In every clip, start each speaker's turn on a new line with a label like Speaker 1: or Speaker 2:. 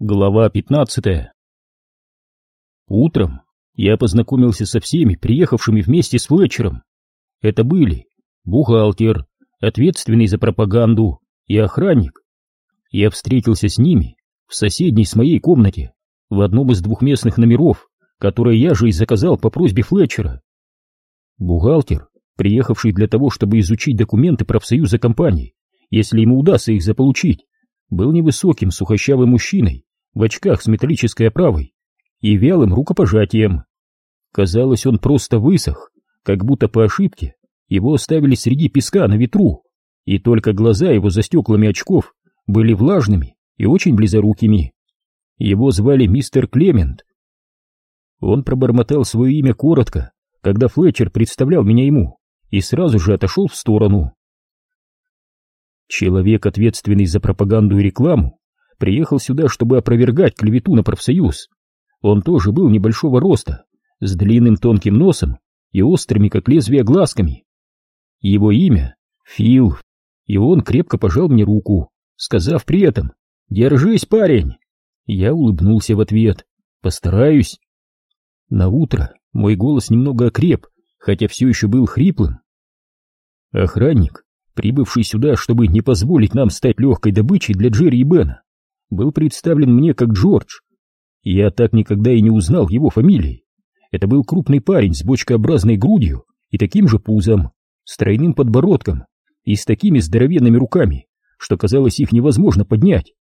Speaker 1: Глава 15 Утром я познакомился со всеми, приехавшими вместе с Флетчером. Это были бухгалтер, ответственный за пропаганду, и охранник. Я встретился с ними в соседней с моей комнате, в одном из двухместных номеров, которые я же и заказал по просьбе Флетчера. Бухгалтер, приехавший для того, чтобы изучить документы профсоюза компании, если ему удастся их заполучить, был невысоким сухощавым мужчиной, в очках с металлической оправой и вялым рукопожатием. Казалось, он просто высох, как будто по ошибке его оставили среди песка на ветру, и только глаза его за стеклами очков были влажными и очень близорукими. Его звали мистер Клемент. Он пробормотал свое имя коротко, когда Флетчер представлял меня ему, и сразу же отошел в сторону. Человек, ответственный за пропаганду и рекламу, приехал сюда, чтобы опровергать клевету на профсоюз. Он тоже был небольшого роста, с длинным тонким носом и острыми, как лезвие, глазками. Его имя — Фил, и он крепко пожал мне руку, сказав при этом «Держись, парень!» Я улыбнулся в ответ «Постараюсь». На утро мой голос немного окреп, хотя все еще был хриплым. Охранник, прибывший сюда, чтобы не позволить нам стать легкой добычей для Джерри и Бена, был представлен мне как Джордж. Я так никогда и не узнал его фамилии. Это был крупный парень с бочкообразной грудью и таким же пузом, с тройным подбородком и с такими здоровенными руками, что казалось их невозможно поднять.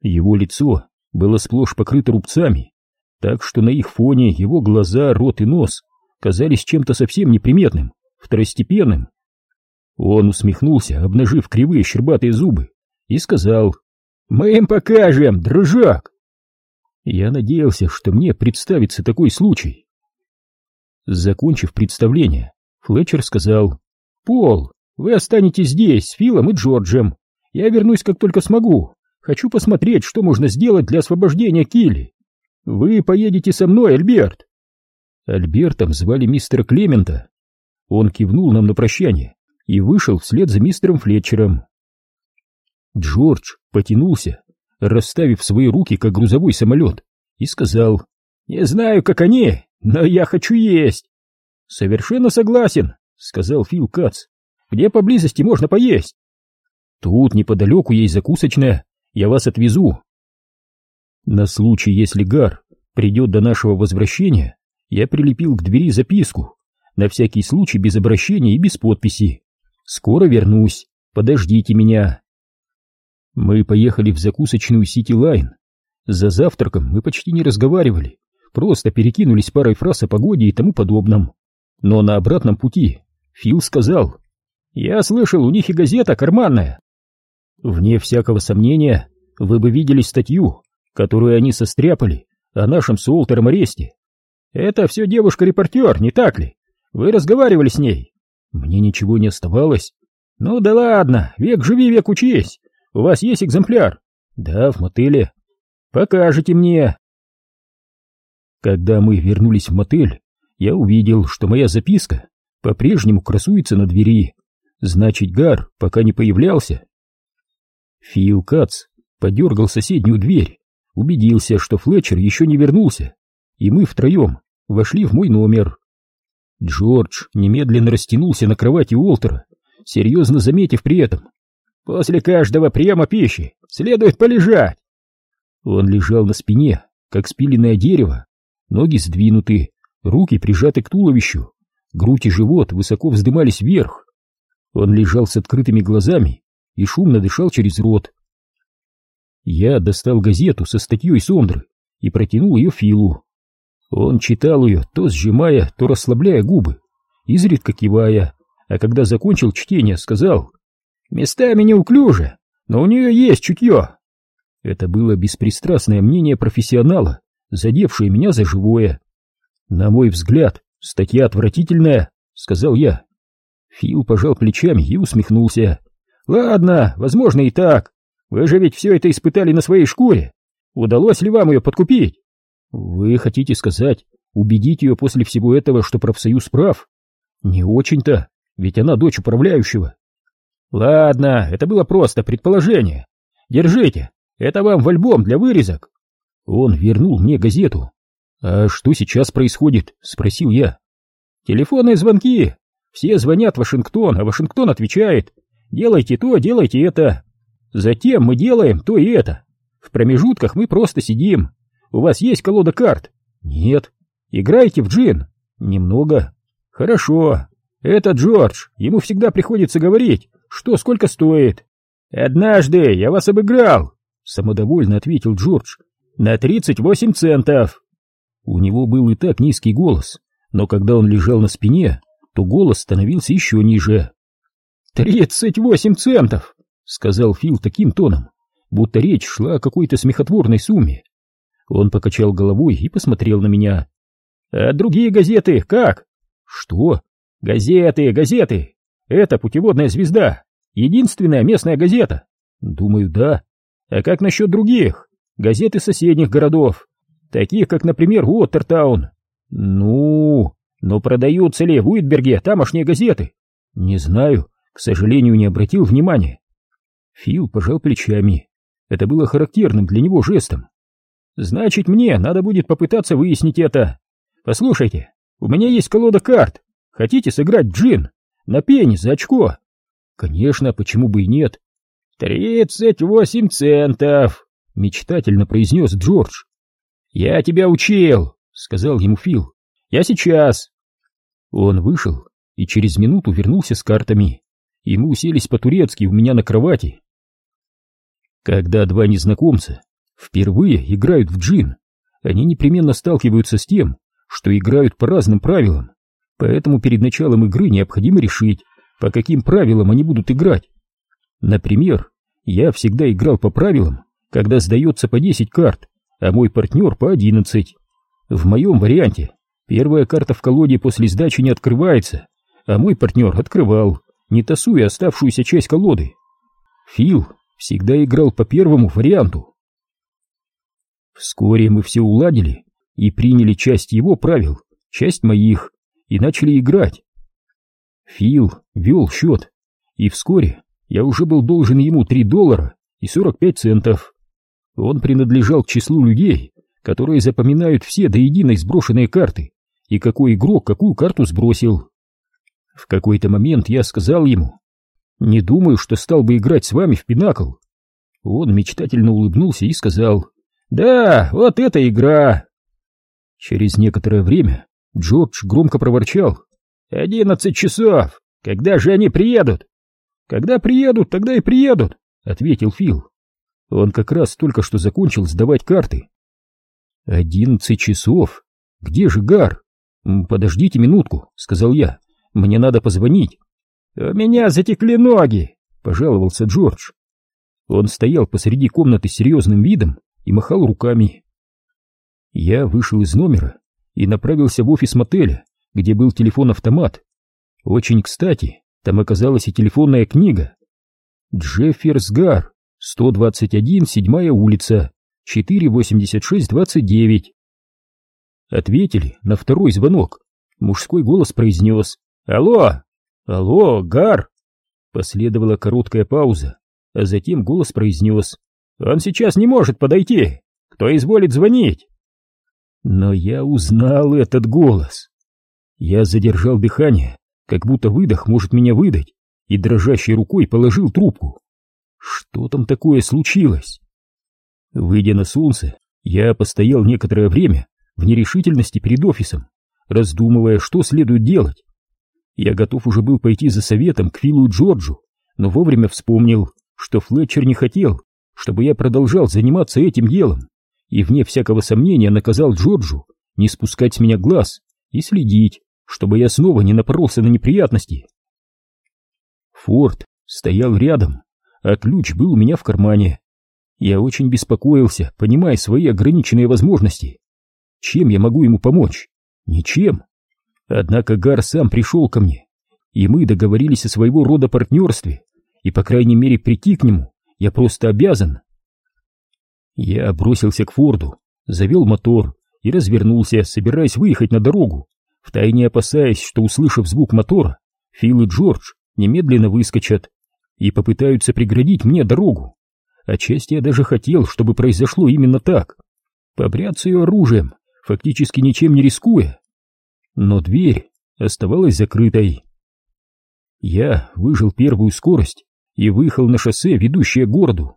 Speaker 1: Его лицо было сплошь покрыто рубцами, так что на их фоне его глаза, рот и нос казались чем-то совсем неприметным, второстепенным. Он усмехнулся, обнажив кривые щербатые зубы, и сказал мы им покажем, дружок!» Я надеялся, что мне представится такой случай. Закончив представление, Флетчер сказал, «Пол, вы останетесь здесь с Филом и Джорджем. Я вернусь, как только смогу. Хочу посмотреть, что можно сделать для освобождения Килли. Вы поедете со мной, Альберт!» Альбертом звали мистера Клемента. Он кивнул нам на прощание и вышел вслед за мистером Флетчером. Джордж потянулся, расставив свои руки, как грузовой самолет, и сказал, «Не знаю, как они, но я хочу есть». «Совершенно согласен», — сказал Фил Кац. «Где поблизости можно поесть?» «Тут неподалеку есть закусочная, я вас отвезу». На случай, если Гар придет до нашего возвращения, я прилепил к двери записку, на всякий случай без обращения и без подписи. «Скоро вернусь, подождите меня». Мы поехали в закусочную Сити Лайн. За завтраком мы почти не разговаривали, просто перекинулись парой фраз о погоде и тому подобном. Но на обратном пути Фил сказал, «Я слышал, у них и газета карманная». Вне всякого сомнения, вы бы видели статью, которую они состряпали о нашем с Уолтером аресте. Это все девушка-репортер, не так ли? Вы разговаривали с ней? Мне ничего не оставалось. Ну да ладно, век живи, век учись. У вас есть экземпляр? Да, в мотеле. Покажите мне. Когда мы вернулись в мотель, я увидел, что моя записка по-прежнему красуется на двери. Значит, Гар пока не появлялся. Фил Кац подергал соседнюю дверь, убедился, что Флетчер еще не вернулся, и мы втроем вошли в мой номер. Джордж немедленно растянулся на кровати Уолтера, серьезно заметив при этом, После каждого приема пищи следует полежать. Он лежал на спине, как спиленное дерево, ноги сдвинуты, руки прижаты к туловищу, грудь и живот высоко вздымались вверх. Он лежал с открытыми глазами и шумно дышал через рот. Я достал газету со статьей Сондры и протянул ее Филу. Он читал ее, то сжимая, то расслабляя губы, изредка кивая, а когда закончил чтение, сказал Местами неуклюже, но у нее есть чутье. Это было беспристрастное мнение профессионала, задевшее меня за живое. На мой взгляд, статья отвратительная, сказал я. Фил пожал плечами и усмехнулся. Ладно, возможно и так. Вы же ведь все это испытали на своей шкуре. Удалось ли вам ее подкупить? Вы хотите сказать, убедить ее после всего этого, что профсоюз прав? Не очень-то, ведь она дочь управляющего. Ладно, это было просто предположение. Держите, Это вам в альбом для вырезок. Он вернул мне газету. А что сейчас происходит? Спросил я. Телефонные звонки. Все звонят в Вашингтон, а Вашингтон отвечает. Делайте то, делайте это. Затем мы делаем то и это. В промежутках мы просто сидим. У вас есть колода карт? Нет. Играете в джин? Немного. Хорошо. Это Джордж. Ему всегда приходится говорить, что сколько стоит. Однажды я вас обыграл, самодовольно ответил Джордж. На тридцать восемь центов. У него был и так низкий голос, но когда он лежал на спине, то голос становился еще ниже. «Тридцать восемь центов!» — сказал Фил таким тоном, будто речь шла о какой-то смехотворной сумме. Он покачал головой и посмотрел на меня. «А другие газеты как?» «Что?» «Газеты, газеты! Это путеводная звезда! Единственная местная газета!» «Думаю, да. А как насчет других? Газеты соседних городов, таких как, например, Уоттертаун?» «Ну...» Но продаются ли в Уитберге тамошние газеты? Не знаю, к сожалению, не обратил внимания. Фил пожал плечами. Это было характерным для него жестом. Значит, мне надо будет попытаться выяснить это. Послушайте, у меня есть колода карт. Хотите сыграть джин? На пени за очко? Конечно, почему бы и нет? Тридцать восемь центов, мечтательно произнес Джордж. Я тебя учил, сказал ему Фил. Я сейчас. Он вышел и через минуту вернулся с картами и мы уселись по-турецки у меня на кровати. Когда два незнакомца впервые играют в джин, они непременно сталкиваются с тем, что играют по разным правилам, поэтому перед началом игры необходимо решить, по каким правилам они будут играть. Например, я всегда играл по правилам, когда сдается по 10 карт, а мой партнер по 11. В моем варианте первая карта в колоде после сдачи не открывается, а мой партнер открывал не тасуя оставшуюся часть колоды. Фил всегда играл по первому варианту. Вскоре мы все уладили и приняли часть его правил, часть моих, и начали играть. Фил вел счет, и вскоре я уже был должен ему 3 доллара и 45 центов. Он принадлежал к числу людей, которые запоминают все до единой сброшенные карты и какой игрок какую карту сбросил. В какой-то момент я сказал ему, «Не думаю, что стал бы играть с вами в пинакл». Он мечтательно улыбнулся и сказал, «Да, вот эта игра!» Через некоторое время Джордж громко проворчал, «Одиннадцать часов! Когда же они приедут?» «Когда приедут, тогда и приедут», — ответил Фил. Он как раз только что закончил сдавать карты. «Одиннадцать часов? Где же Гар?» «Подождите минутку», — сказал я. Мне надо позвонить. У меня затекли ноги, пожаловался Джордж. Он стоял посреди комнаты с серьезным видом и махал руками. Я вышел из номера и направился в офис мотеля, где был телефон-автомат. Очень кстати, там оказалась и телефонная книга. Джефферсгар, 121, седьмая улица, 48629. Ответили на второй звонок. Мужской голос произнес «Алло! Алло, Гар!» Последовала короткая пауза, а затем голос произнес «Он сейчас не может подойти! Кто изволит звонить?» Но я узнал этот голос. Я задержал дыхание, как будто выдох может меня выдать, и дрожащей рукой положил трубку. Что там такое случилось? Выйдя на солнце, я постоял некоторое время в нерешительности перед офисом, раздумывая, что следует делать. Я готов уже был пойти за советом к Филу и Джорджу, но вовремя вспомнил, что Флетчер не хотел, чтобы я продолжал заниматься этим делом, и вне всякого сомнения наказал Джорджу не спускать с меня глаз и следить, чтобы я снова не напоролся на неприятности. Форд стоял рядом, а ключ был у меня в кармане. Я очень беспокоился, понимая свои ограниченные возможности. Чем я могу ему помочь? Ничем. Однако Гар сам пришел ко мне, и мы договорились о своего рода партнерстве, и, по крайней мере, прийти к нему я просто обязан. Я бросился к Форду, завел мотор и развернулся, собираясь выехать на дорогу, втайне опасаясь, что, услышав звук мотора, Фил и Джордж немедленно выскочат и попытаются преградить мне дорогу. Отчасти я даже хотел, чтобы произошло именно так. Побряться ее оружием, фактически ничем не рискуя. Но дверь оставалась закрытой. Я выжил первую скорость и выехал на шоссе, ведущее к городу.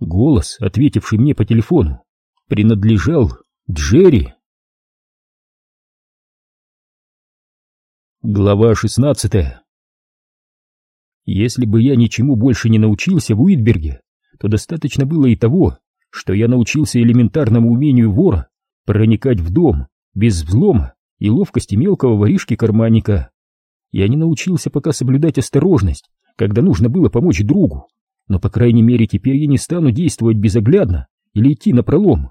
Speaker 1: Голос, ответивший мне по телефону, принадлежал Джерри. Глава шестнадцатая Если бы я ничему больше не научился в Уитберге, то достаточно было и того, что я научился элементарному умению вора проникать в дом без взлома и ловкости мелкого воришки-карманника. Я не научился пока соблюдать осторожность, когда нужно было помочь другу, но, по крайней мере, теперь я не стану действовать безоглядно или идти на пролом.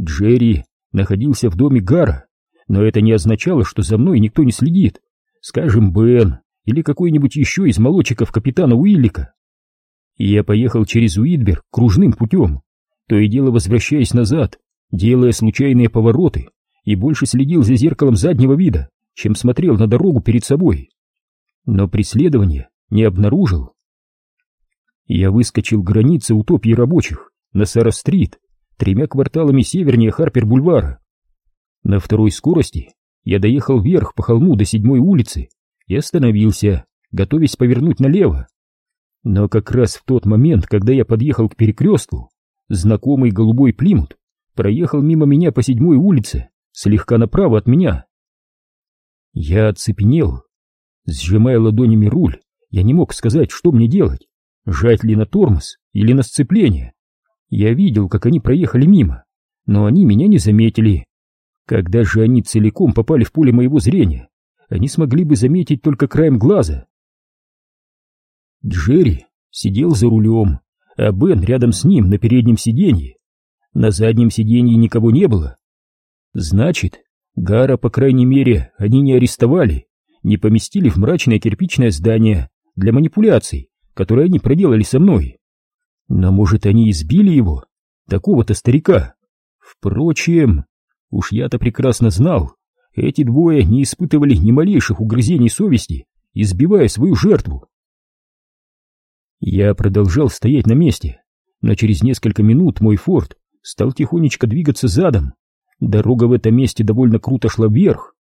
Speaker 1: Джерри находился в доме Гара, но это не означало, что за мной никто не следит. Скажем, Бен или какой-нибудь еще из молочиков капитана Уиллика. Я поехал через Уитберг кружным путем, то и дело возвращаясь назад, делая случайные повороты, и больше следил за зеркалом заднего вида, чем смотрел на дорогу перед собой. Но преследование не обнаружил. Я выскочил границы утопии рабочих на Сара-стрит, тремя кварталами севернее Харпер-бульвара. На второй скорости я доехал вверх по холму до седьмой улицы и остановился, готовясь повернуть налево. Но как раз в тот момент, когда я подъехал к перекрестку, знакомый голубой плимут проехал мимо меня по седьмой улице, слегка направо от меня. Я оцепенел. Сжимая ладонями руль, я не мог сказать, что мне делать, жать ли на тормоз или на сцепление. Я видел, как они проехали мимо, но они меня не заметили. Когда же они целиком попали в поле моего зрения, они смогли бы заметить только краем глаза. Джерри сидел за рулем, а Бен рядом с ним на переднем сиденье. На заднем сиденье никого не было. Значит, Гара, по крайней мере, они не арестовали, не поместили в мрачное кирпичное здание для манипуляций, которые они проделали со мной. Но, может, они избили его, такого-то старика. Впрочем, уж я-то прекрасно знал, эти двое не испытывали ни малейших угрызений совести, избивая свою жертву. Я продолжал стоять на месте, но через несколько минут мой форт стал тихонечко двигаться задом. Дорога в этом месте довольно круто шла вверх.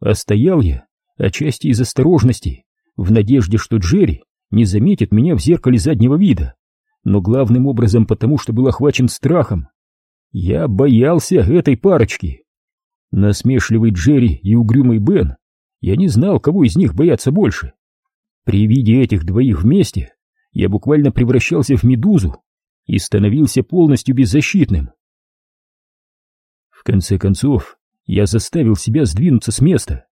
Speaker 1: А стоял я, отчасти из осторожности, в надежде, что Джерри не заметит меня в зеркале заднего вида, но главным образом потому, что был охвачен страхом. Я боялся этой парочки. Насмешливый Джерри и угрюмый Бен, я не знал, кого из них бояться больше. При виде этих двоих вместе я буквально превращался в медузу и становился полностью беззащитным. В конце концов, я заставил себя сдвинуться с места.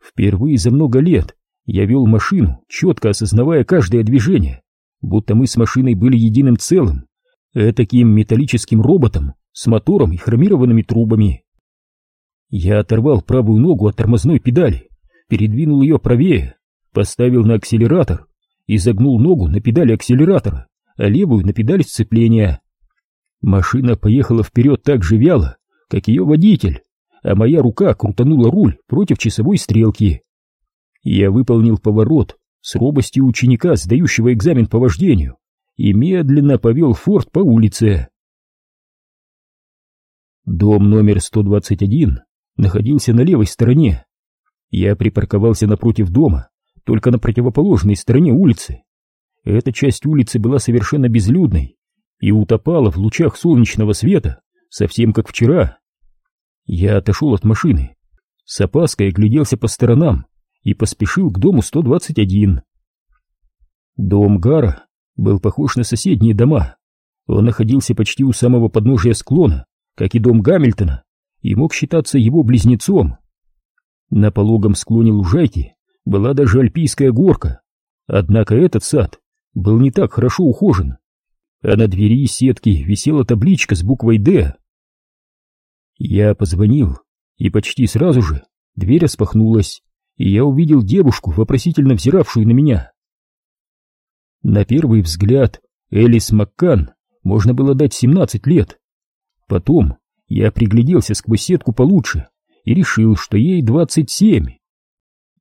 Speaker 1: Впервые за много лет я вел машину, четко осознавая каждое движение, будто мы с машиной были единым целым, этаким металлическим роботом с мотором и хромированными трубами. Я оторвал правую ногу от тормозной педали, передвинул ее правее, поставил на акселератор и загнул ногу на педали акселератора, а левую на педаль сцепления. Машина поехала вперед так же вяло, как ее водитель, а моя рука крутанула руль против часовой стрелки. Я выполнил поворот с робостью ученика, сдающего экзамен по вождению, и медленно повел форт по улице. Дом номер 121 находился на левой стороне. Я припарковался напротив дома, только на противоположной стороне улицы. Эта часть улицы была совершенно безлюдной и утопала в лучах солнечного света, совсем как вчера. Я отошел от машины, с опаской огляделся по сторонам и поспешил к дому 121. Дом Гара был похож на соседние дома. Он находился почти у самого подножия склона, как и дом Гамильтона, и мог считаться его близнецом. На пологом склоне лужайки была даже альпийская горка, однако этот сад был не так хорошо ухожен, а на двери сетки висела табличка с буквой «Д». Я позвонил, и почти сразу же дверь распахнулась, и я увидел девушку, вопросительно взиравшую на меня. На первый взгляд Элис Маккан можно было дать 17 лет. Потом я пригляделся сквозь сетку получше и решил, что ей 27.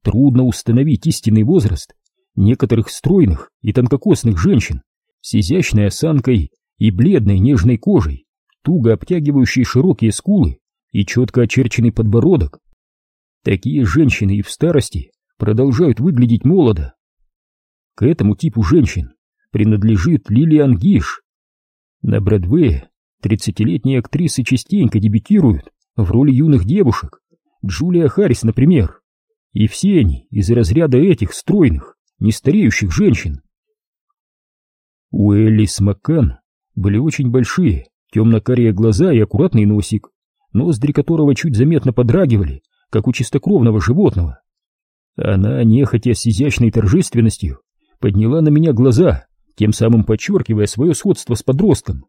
Speaker 1: Трудно установить истинный возраст, некоторых стройных и тонкокосных женщин с изящной осанкой и бледной нежной кожей, туго обтягивающей широкие скулы и четко очерченный подбородок. Такие женщины и в старости продолжают выглядеть молодо. К этому типу женщин принадлежит Лилиан Гиш. На Бродвее тридцатилетние актрисы частенько дебютируют в роли юных девушек, Джулия Харрис, например. И все они из разряда этих стройных, нестареющих женщин. У Элис Маккан были очень большие, темно-карие глаза и аккуратный носик, ноздри которого чуть заметно подрагивали, как у чистокровного животного. Она, нехотя с изящной торжественностью, подняла на меня глаза, тем самым подчеркивая свое сходство с подростком.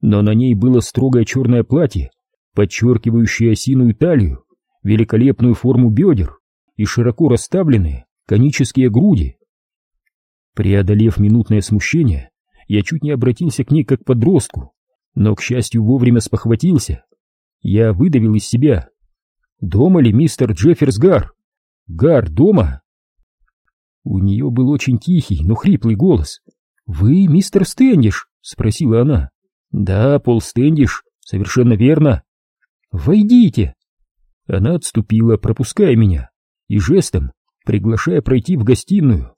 Speaker 1: Но на ней было строгое черное платье, подчеркивающее осиную талию, великолепную форму бедер и широко расставленные конические груди. Преодолев минутное смущение, я чуть не обратился к ней как подростку, но, к счастью, вовремя спохватился. Я выдавил из себя. «Дома ли мистер Джефферс Гар? Гар дома?» У нее был очень тихий, но хриплый голос. «Вы мистер Стэндиш?» — спросила она. «Да, Пол Стэндиш, совершенно верно». «Войдите!» Она отступила, пропуская меня, и жестом приглашая пройти в гостиную.